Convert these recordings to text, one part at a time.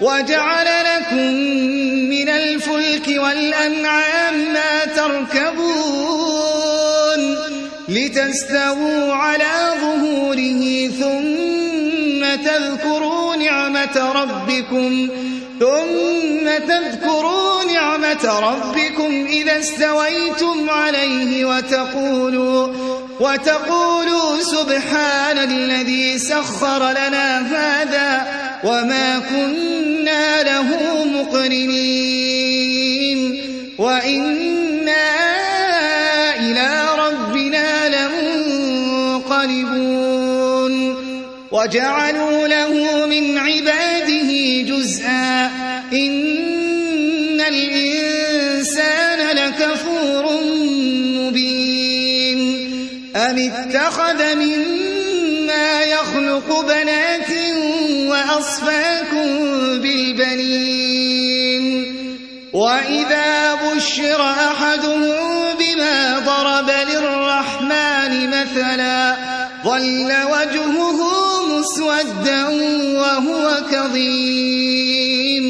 وجعل لكم من الفلك والأنعام ما تركبون لتستووا على ظهوره ثم تذكروا نعمة ربكم ثم تذكروا نعمة ربكم إذا استويتم عليه وتقولوا وتقولوا سبحان الذي سخر لنا هذا وما كنا له مقرنين وإنا إلى ربنا لمنقلبون وجعلوا له من عباده جزءا إن الإنسان لكفور مبين أم اتخذ مما يخلق بنات وأصفاكم بشر أحدهم بما ضرب للرحمن مثلا. ظل وجهه مسودا وهو كظيم.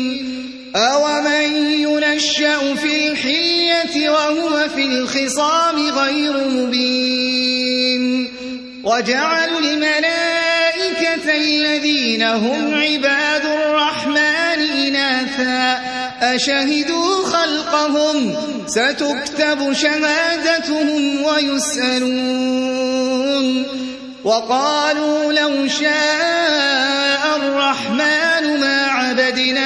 أومن ينشأ في الحية وهو في الخصام غير مبين. وجعلوا الملائكة الذين هم عباد أشهدوا خلقهم ستكتب شهادتهم ويسألون. وقالوا لو شاء الرحمن ما عبدناهم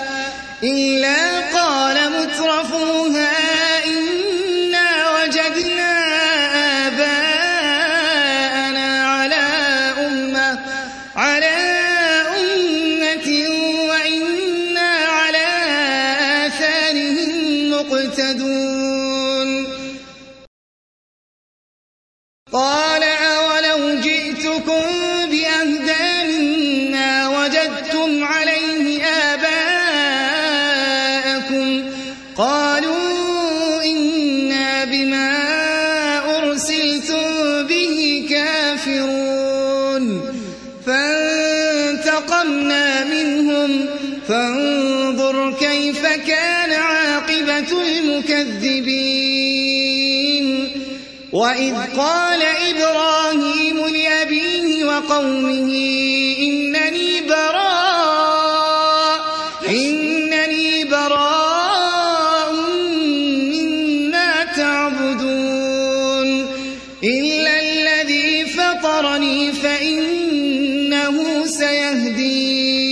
قال إبراهيم لأبيه وقومه إنني براء إنني براء مما تعبدون. إلا الذي فطرني فإنه سيهدين.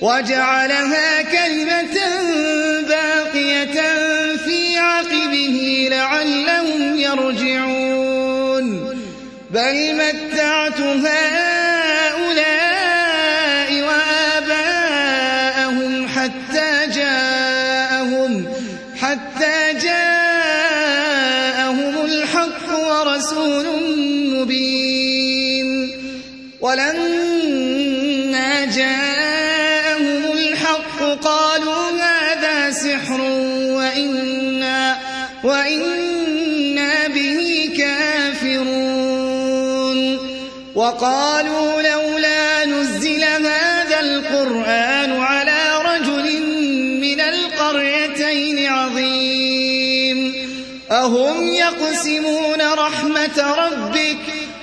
وجعلها كلمة ولما جاءهم الحق قالوا هذا سحر وإنا وإنا به كافرون. وقالوا لولا نزل هذا القرآن على رجل من القريتين عظيم. أهم يقسمون رحمة ربك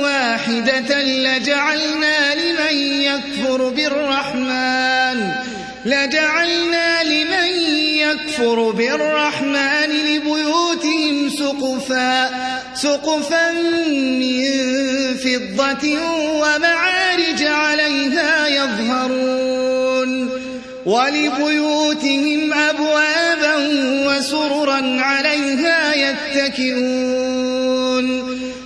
واحدة لجعلنا لمن يكفر بالرحمن لجعلنا لمن يكفر بالرحمن لبيوتهم سقفا سقفا من فضة ومعارج عليها يظهرون ولبيوتهم أبوابا وسررا عليها يتكئون.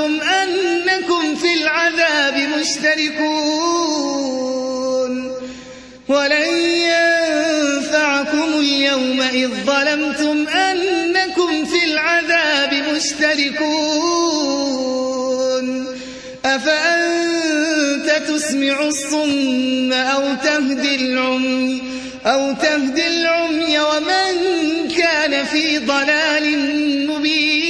ظلمتم أنكم في العذاب مشتركون ولن ينفعكم اليوم إذ ظلمتم أنكم في العذاب مشتركون أفأنت تسمع الصم أو تهدي العمي أو تهدي العمي ومن كان في ضلال مبين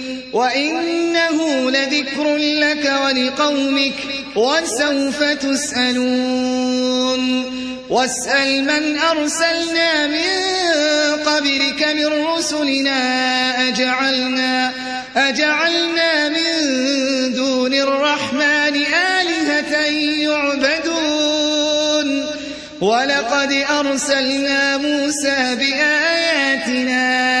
وإنه لذكر لك ولقومك وسوف تسألون واسأل من أرسلنا من قبلك من رسلنا أجعلنا أجعلنا من دون الرحمن آلهة يعبدون ولقد أرسلنا موسى بآياتنا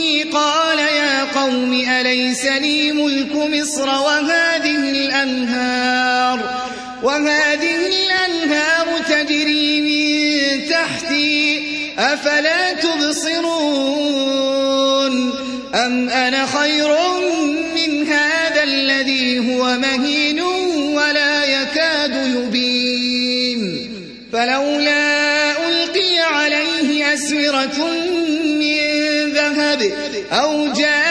قوم أليس لي ملك مصر وهذه الأنهار؟ وهذه الأنهار تجري من تحتي أفلا تبصرون؟ أم أنا خير من هذا الذي هو مهين ولا يكاد يبين؟ فلولا ألقي عليه أسورة من ذهب أو جاء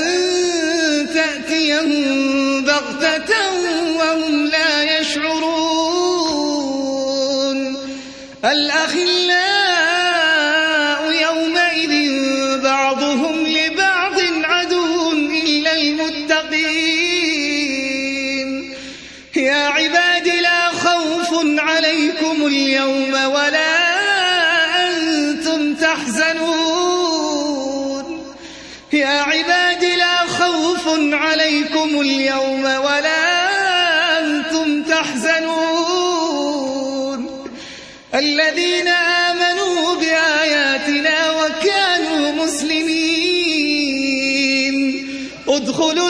تأتيهم بغتة وهم لا يشعرون. الأخلاء يومئذ بعضهم لبعض عدو إلا المتقين. يا عباد لا خوف عليكم اليوم ولا الذين آمنوا بآياتنا وكانوا مسلمين. ادخلوا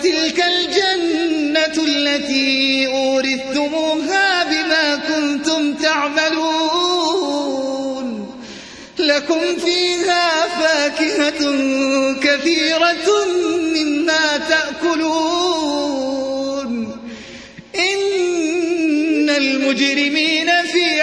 وتلك الجنة التي أورثتموها بما كنتم تعملون. لكم فيها فاكهة كثيرة مما تأكلون. إن المجرمين في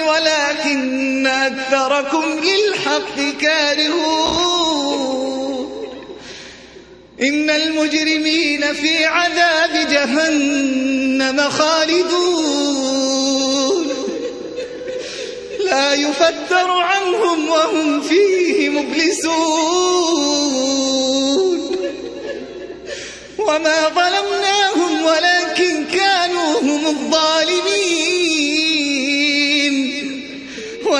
ولكن أكثركم للحق كارهون. إن المجرمين في عذاب جهنم خالدون. لا يفتر عنهم وهم فيه مبلسون. وما ظلمناهم ولكن